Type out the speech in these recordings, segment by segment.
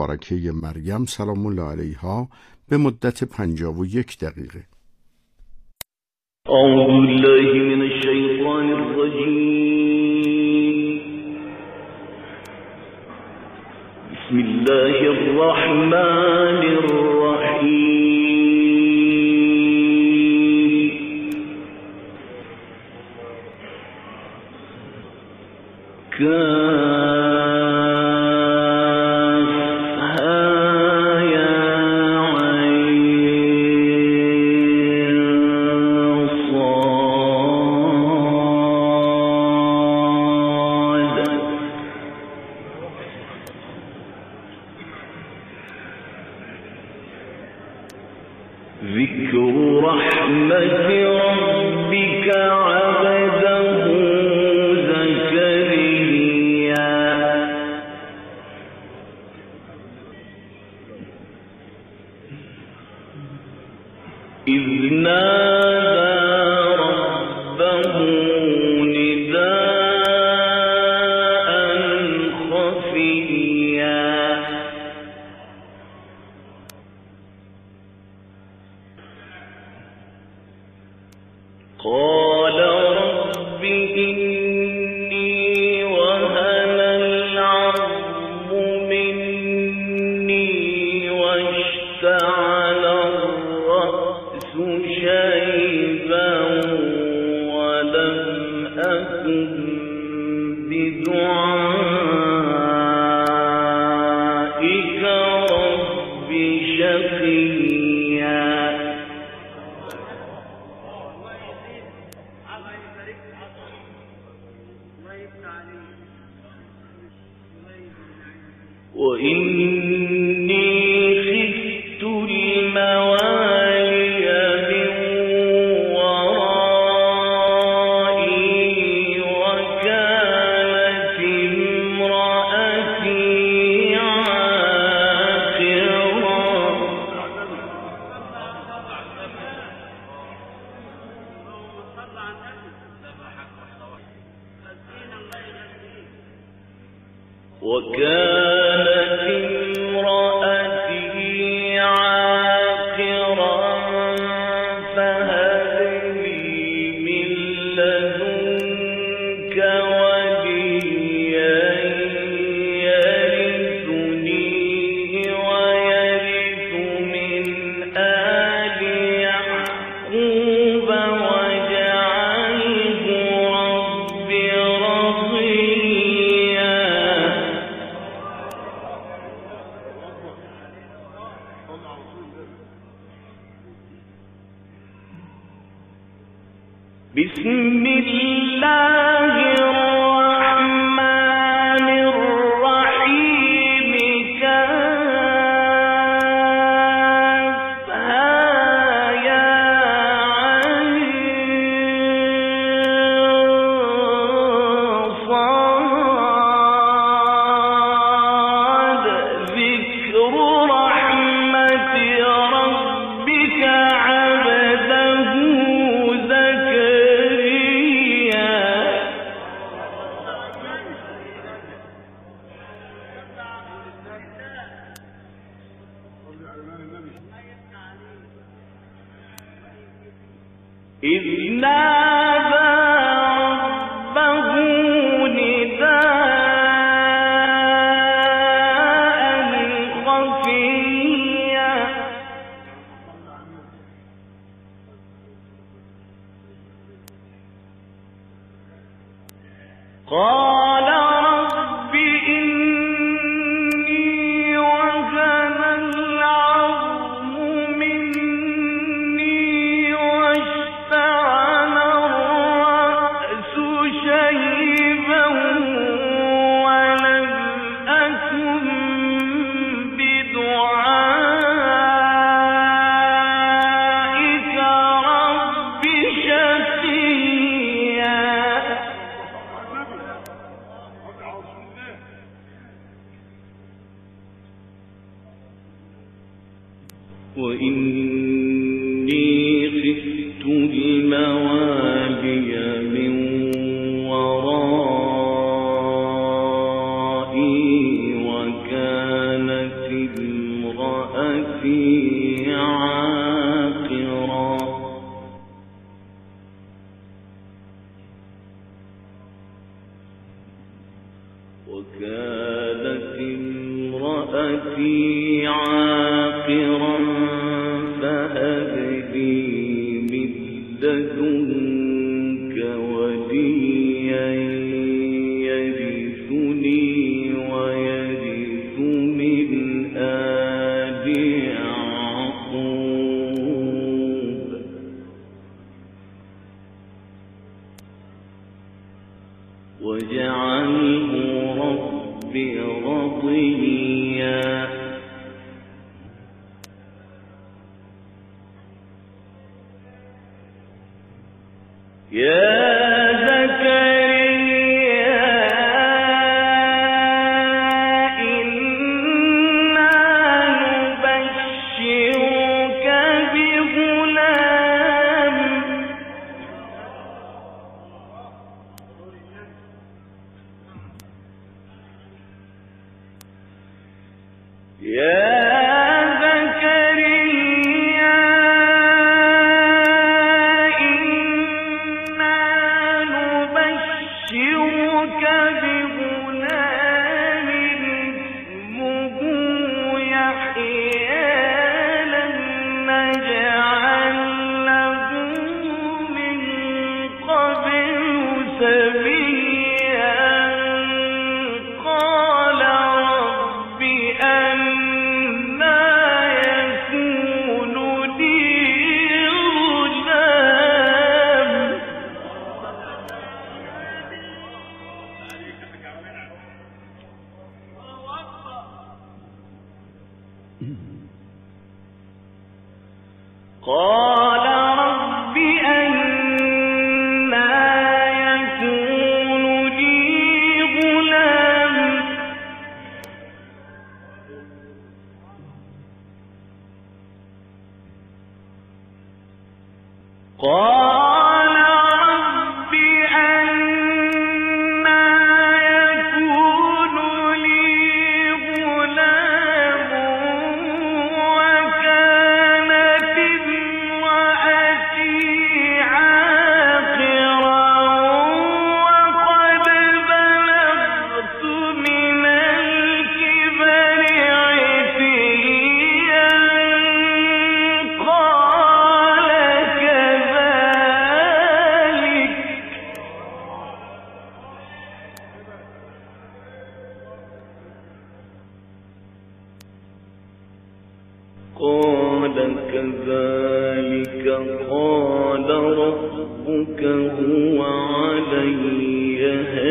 مبارکه مریم سلام الله علیها به مدت پنجاب و یک دقیقه. بسم الله الرحمن الرحيم كان بسم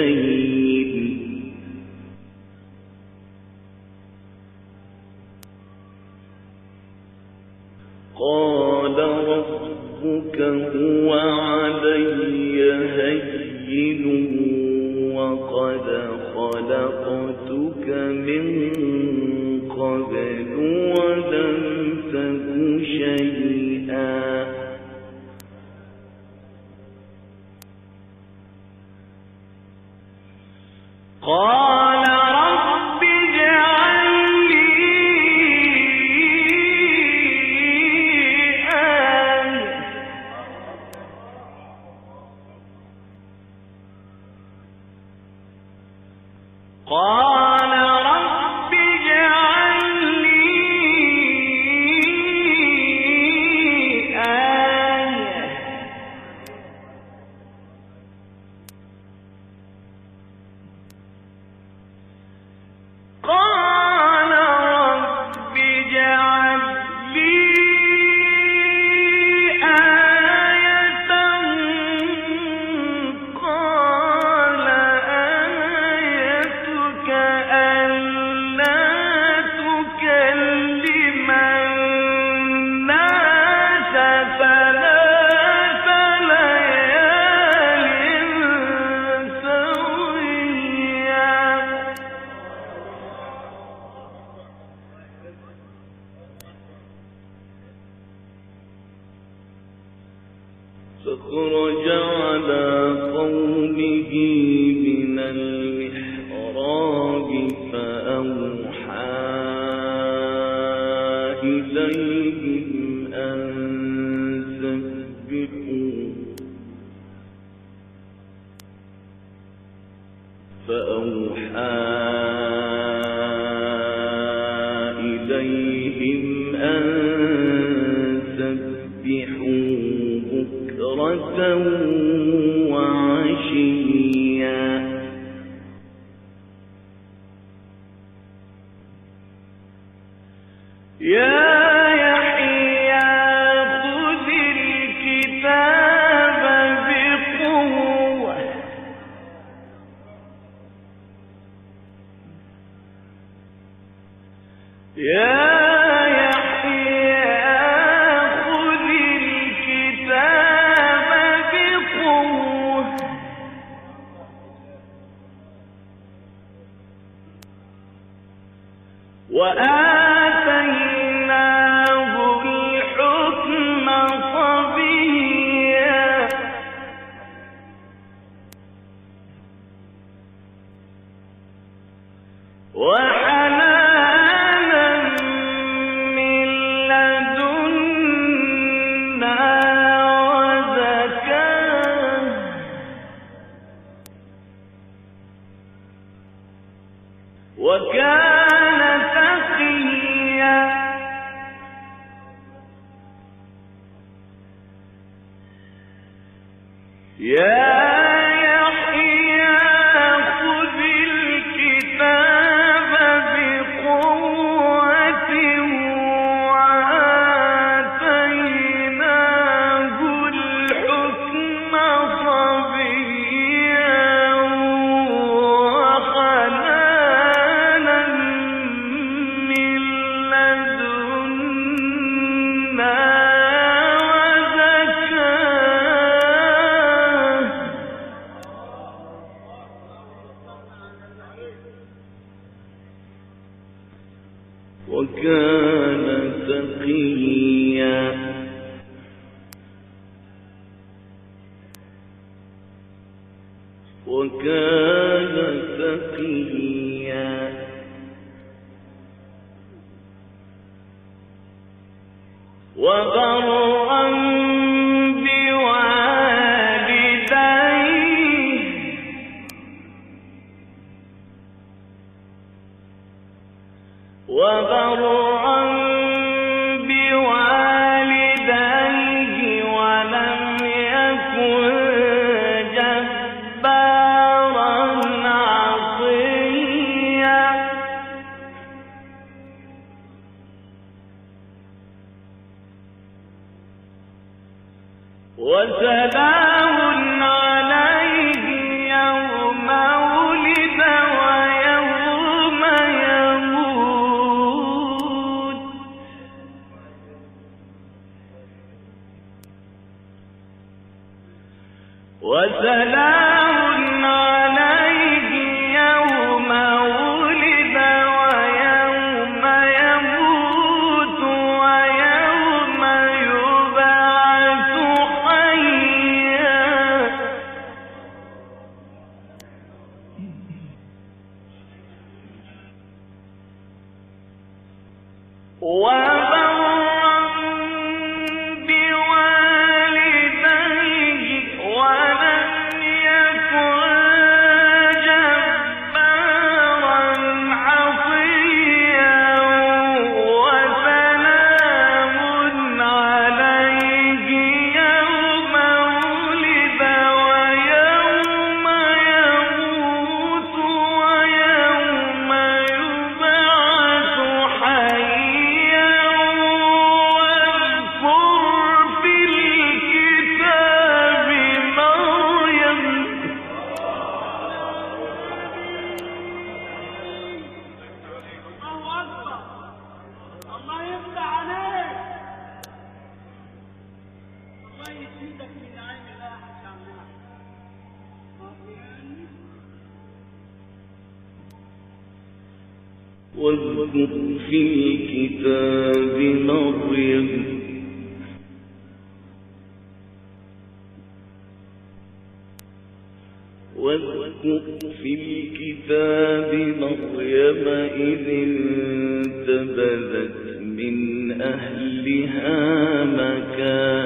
هين فخرج على قومه من المحراب فأوحى إليهم وكان تقيا يا 我在哪 واذكر في الكتاب مريم. في الكتاب مريم إذ انتبذت من أهلها مكان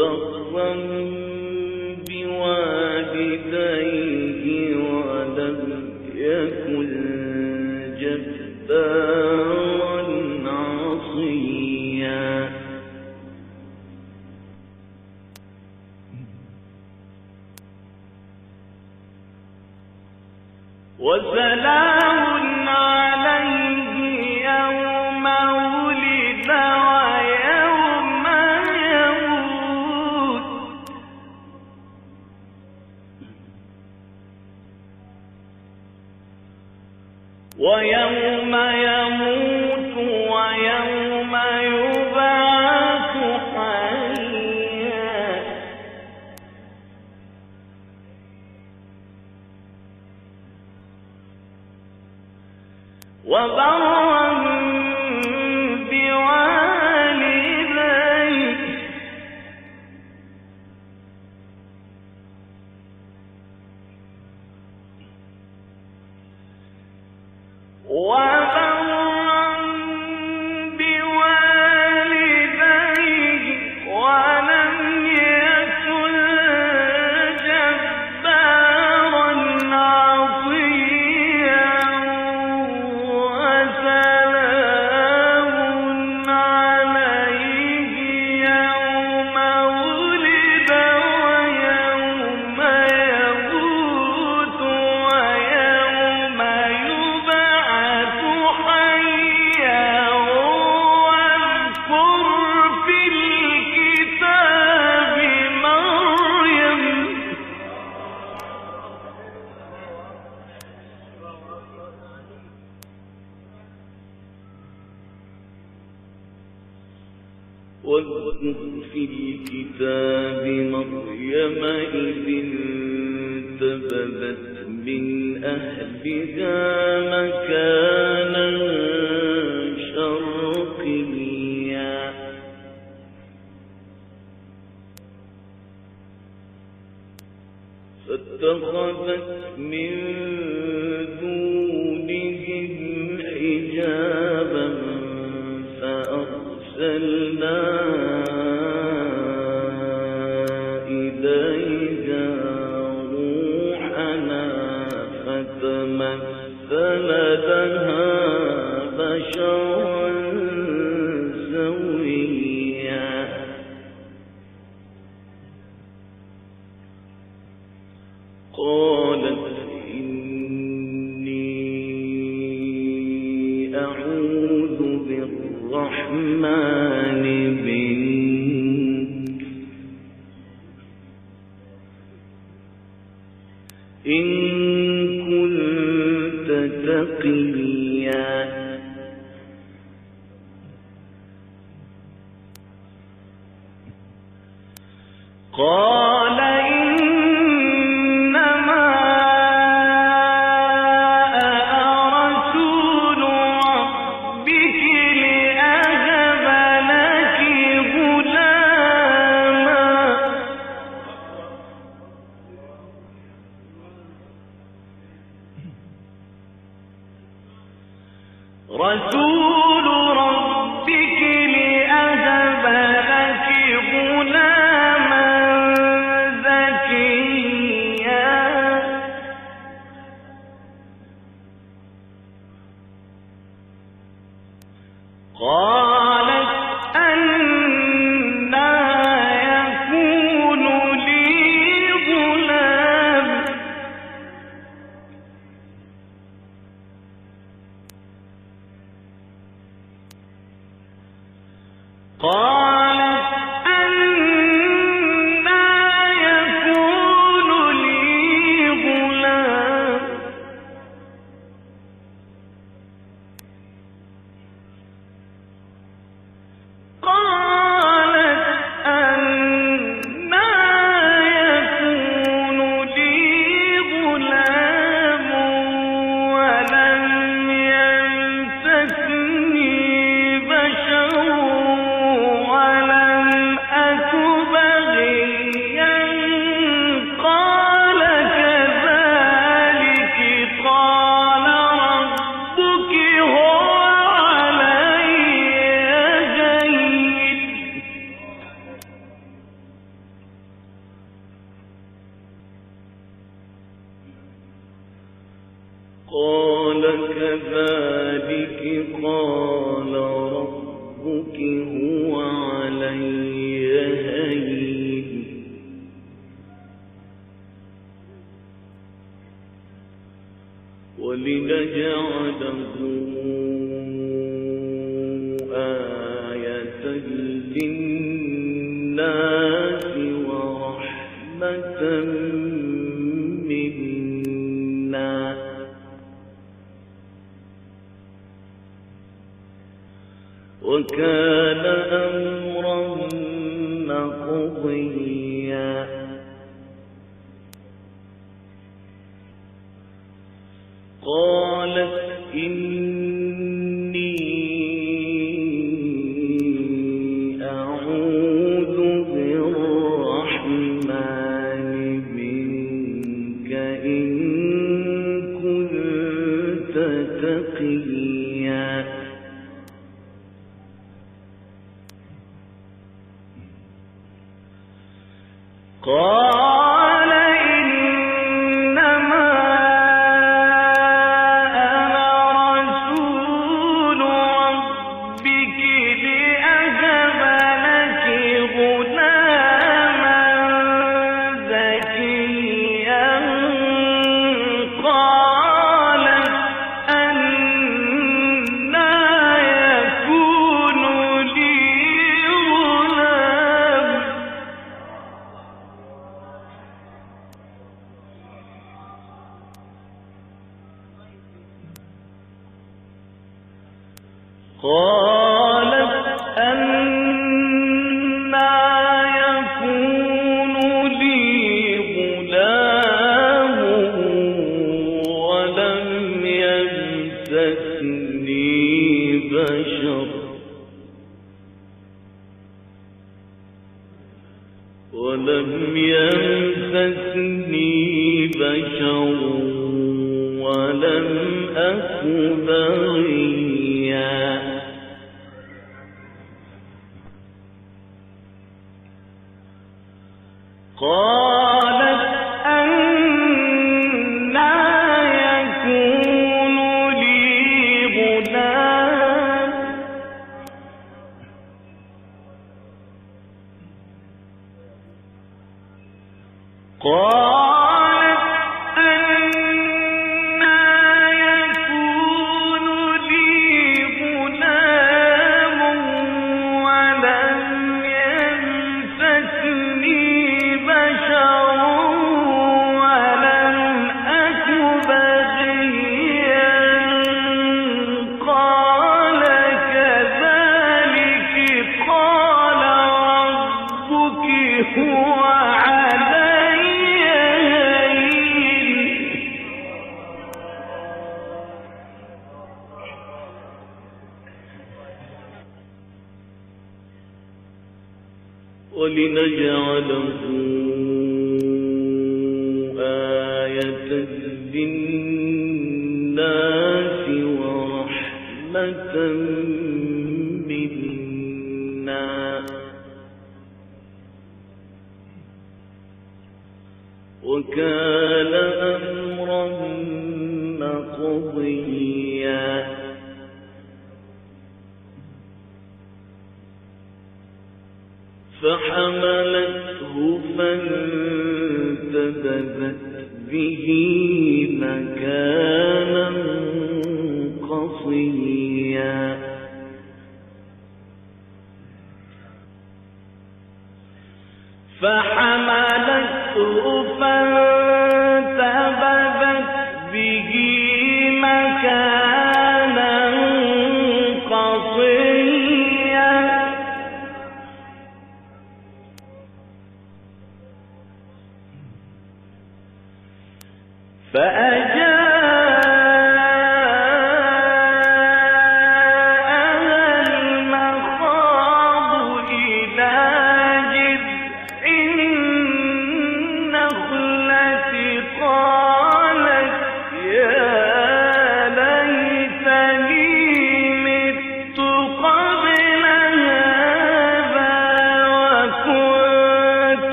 وبرا قال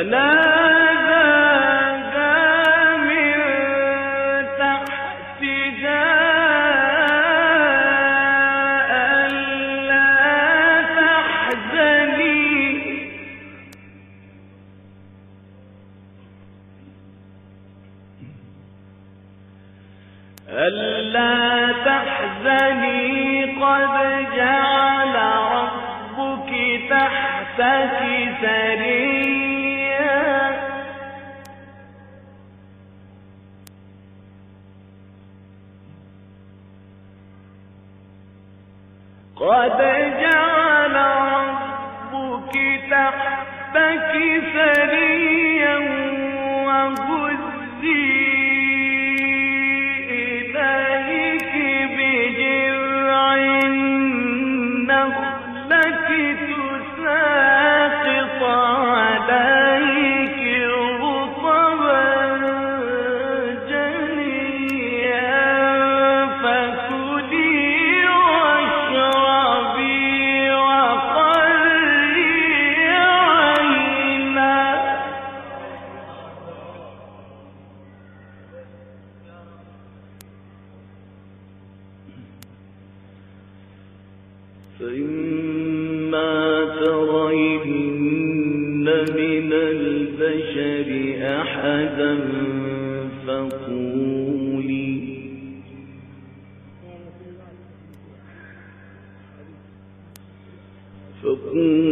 فناداها من البشر أحدا فقولي. فقولي.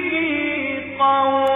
به قومها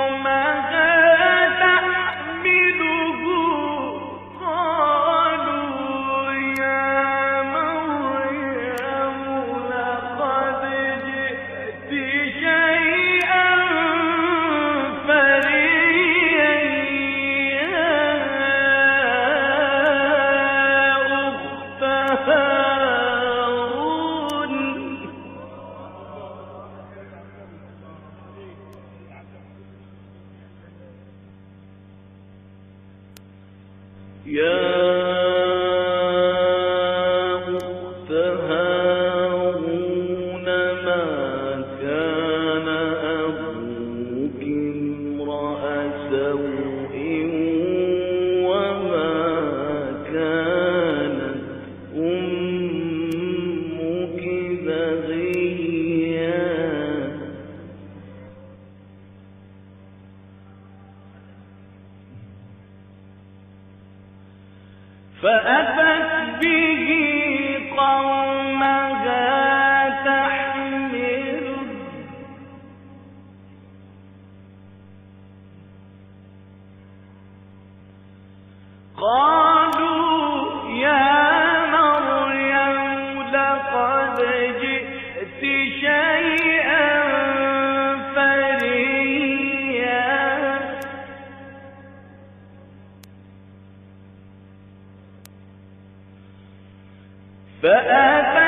فأتت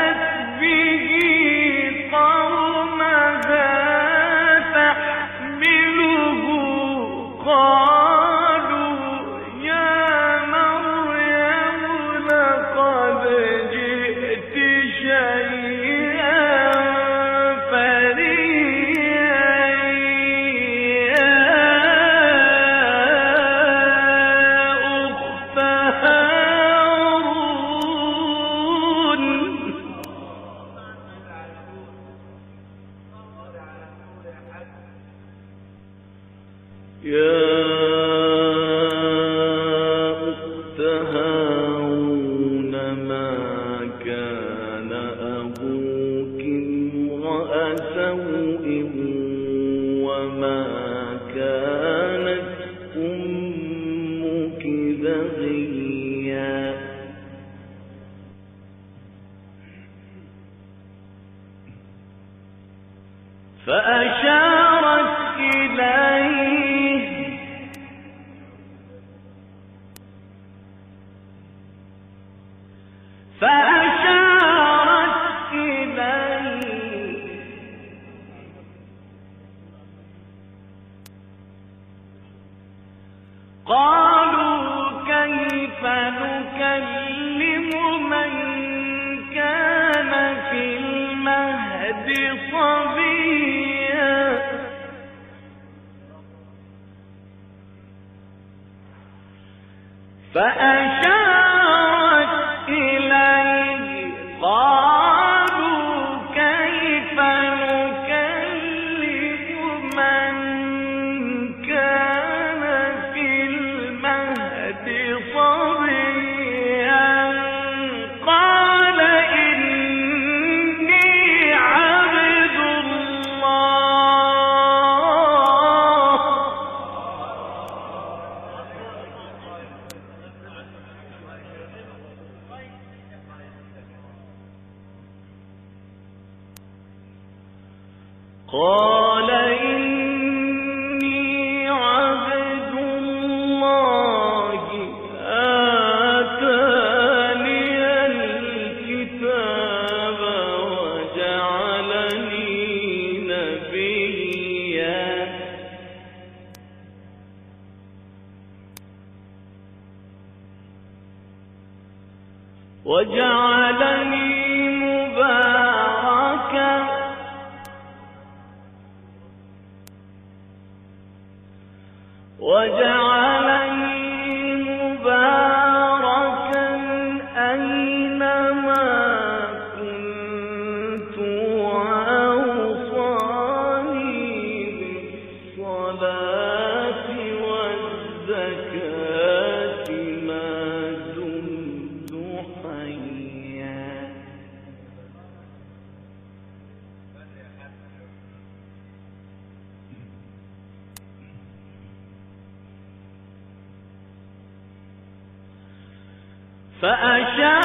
فأشارت فأشارت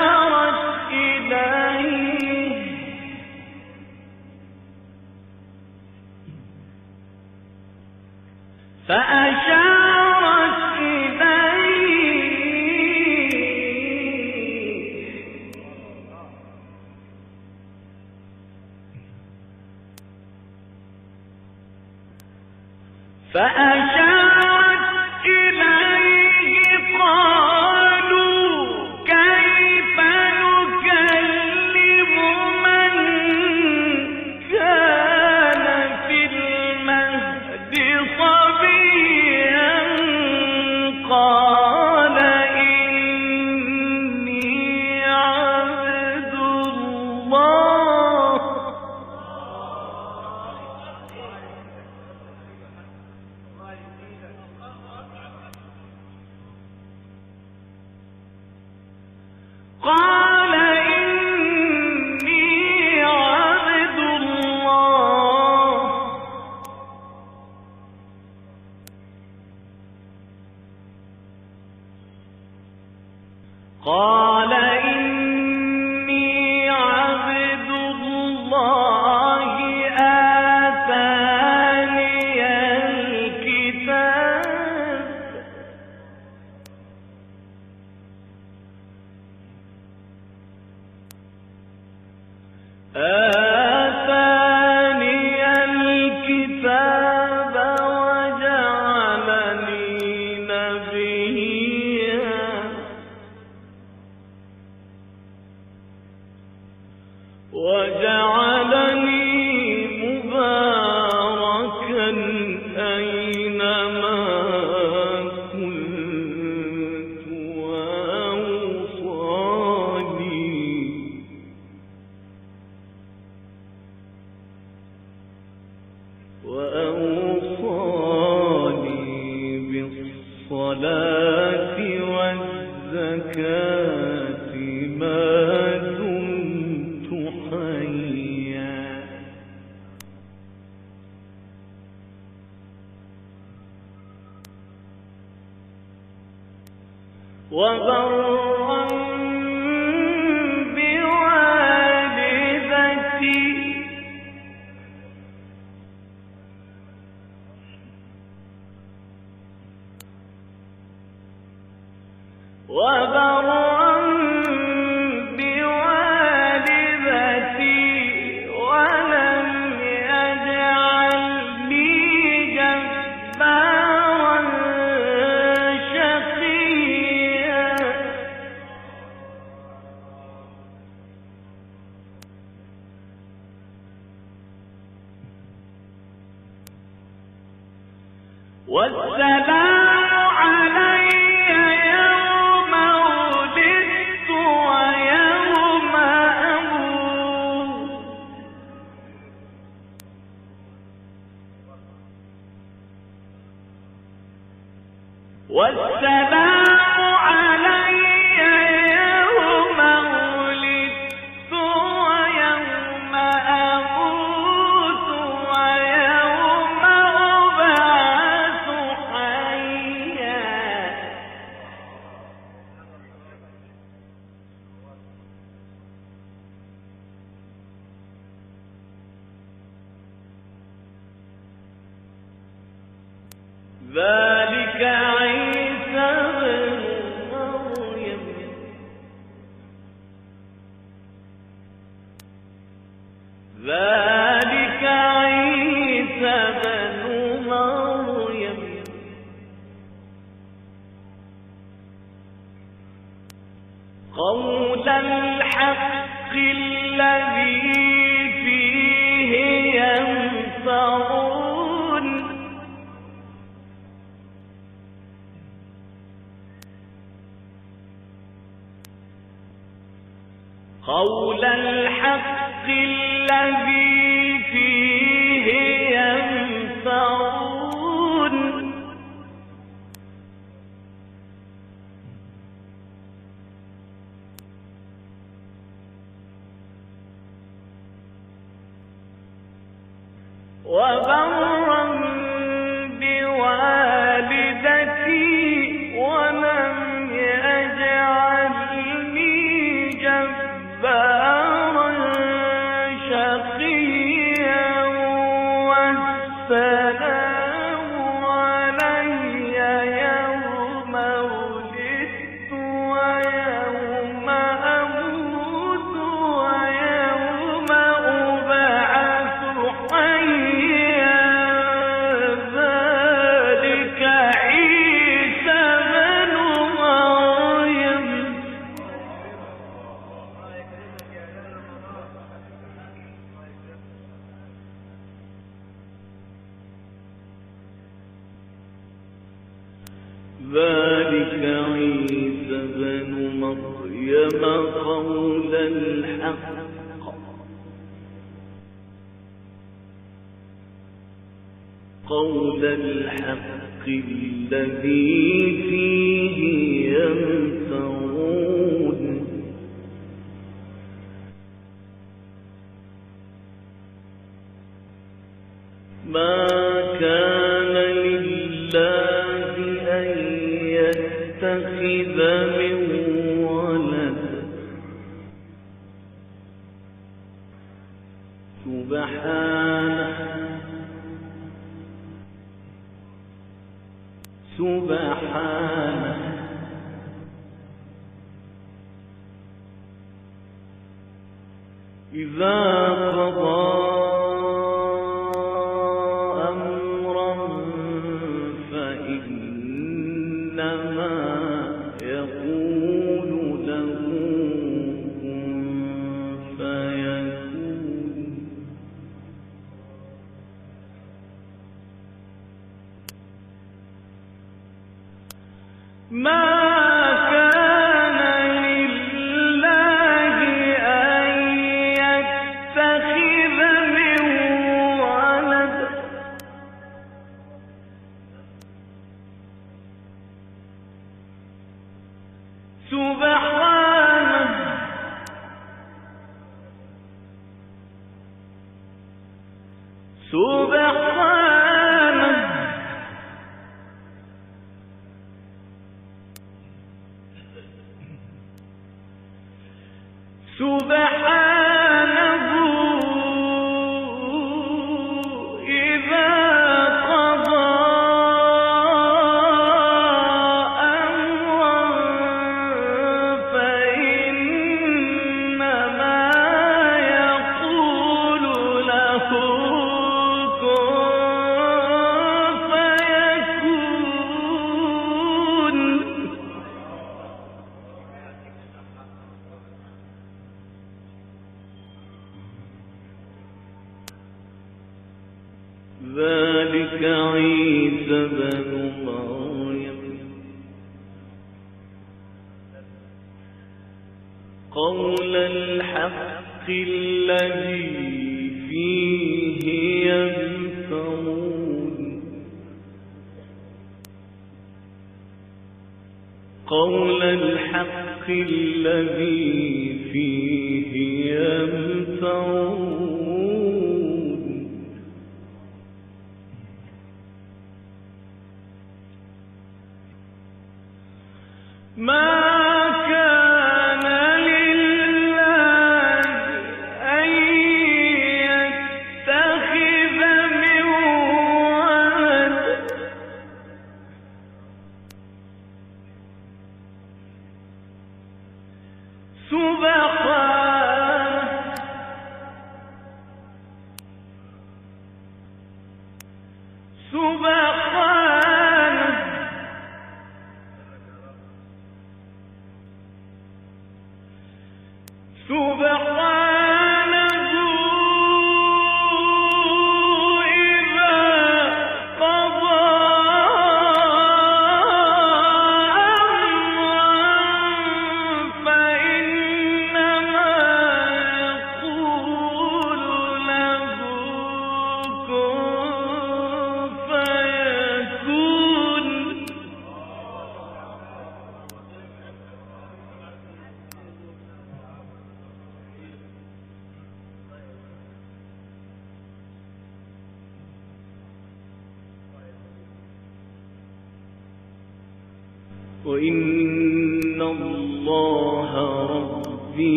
والسلام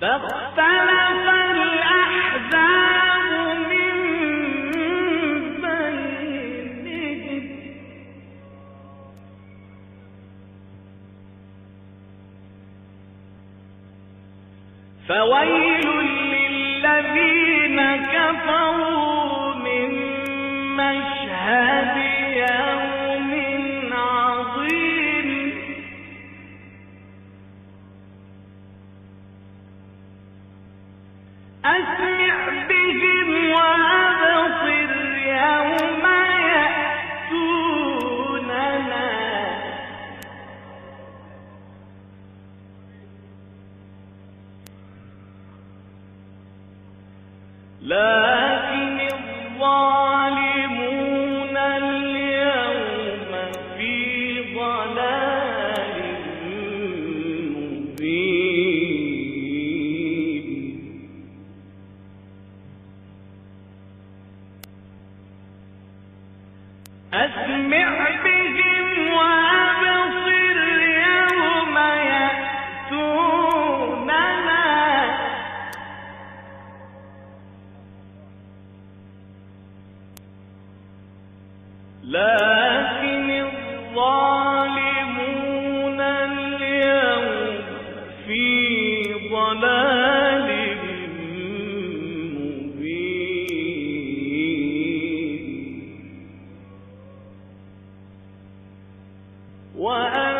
فاختلف الأحزاب من بينهم. فويل وأنذرهم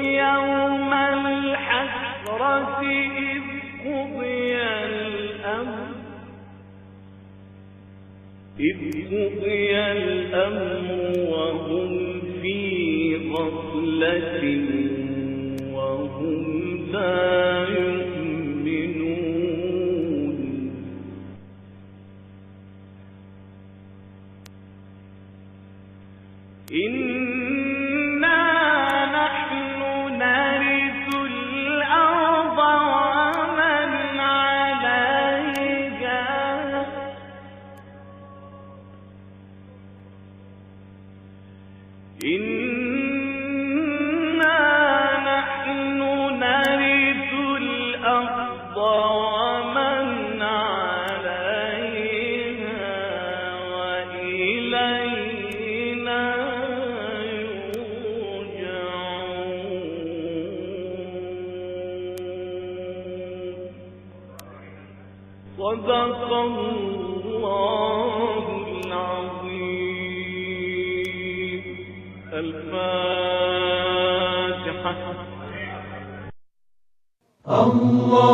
يوم الحسرة. إذ قضي الأمر. إذ قضي الأمر. غفلة وهم لا